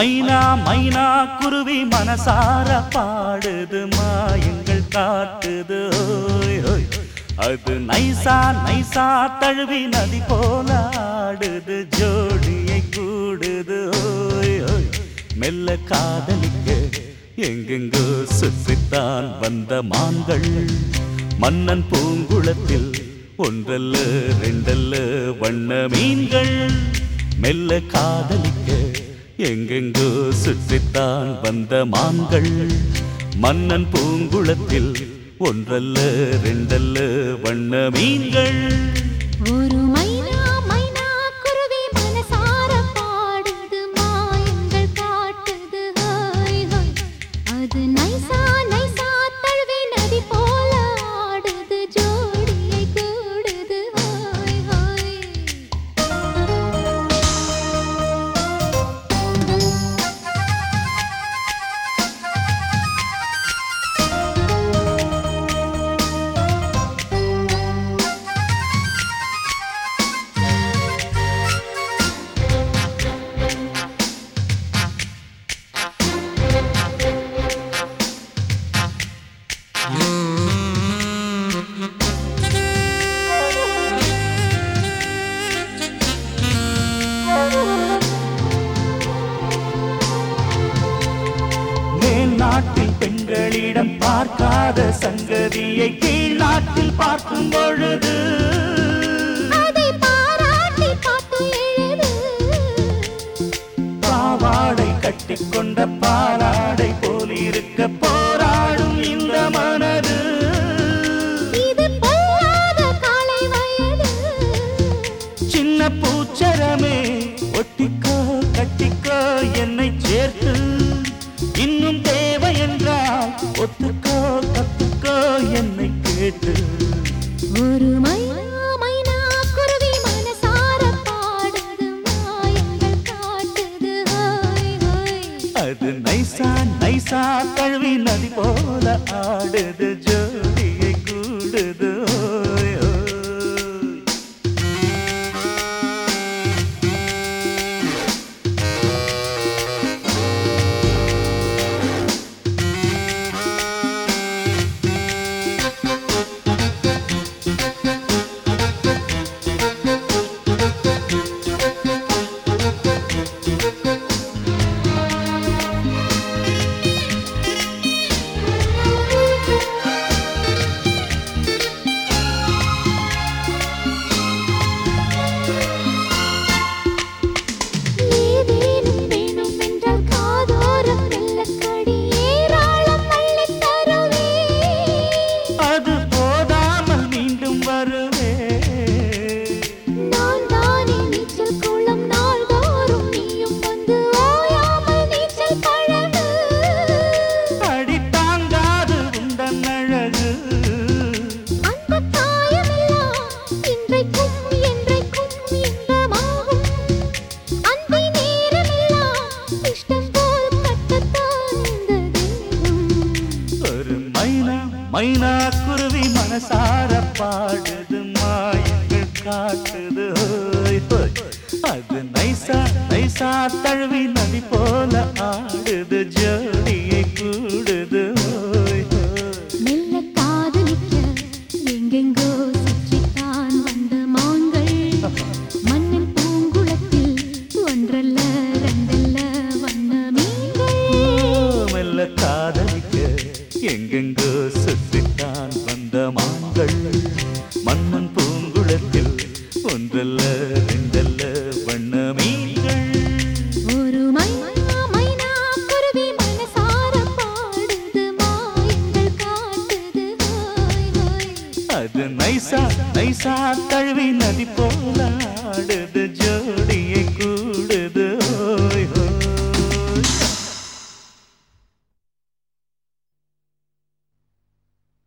மைனா மைனா குருவி மனசார பாடுது மாயங்கள் காட்டுது. அது நைசா நைசா தழுவி நதி போல ஆடுது ஜோடியை கூடுது. மெல்ல காதலிக்க எங்கெங்கோ சுற்றித்தான் வந்த மான்கள். மன்னன் பூங்குளத்தில் ஒன்றல்ல ரெண்டல்ல வண்ண மீன்கள். மெல்ல காதலிக்க எங்கெங்கோ சுற்றித்தான் வந்த மான்கள். மன்னன் பூங்குளத்தில் ஒன்றல்ல ரெண்டல்ல வண்ண மீன்கள். ஒரு மை எங்களிடம் பார்க்காத சங்கதியை கீழ் நாட்டில் பார்க்கும் பொழுது நைசா தழுவி நதி போல ஆடுது ஜோடியை மைனா குருவி மனசார பாடுது மாயங்கள் காட்டுது. அது நைசா நைசா தழுவி நதி போல ஆடுது ஜோடி. மான்கள் மன்னன் பூங்குளத்தில் ஒன்றல்ல ரெண்டல்ல வண்ண மீன்கள் ஒரு அது நைசா நைசா தழுவி நதி போல ஆடுது ஜோடியை கூ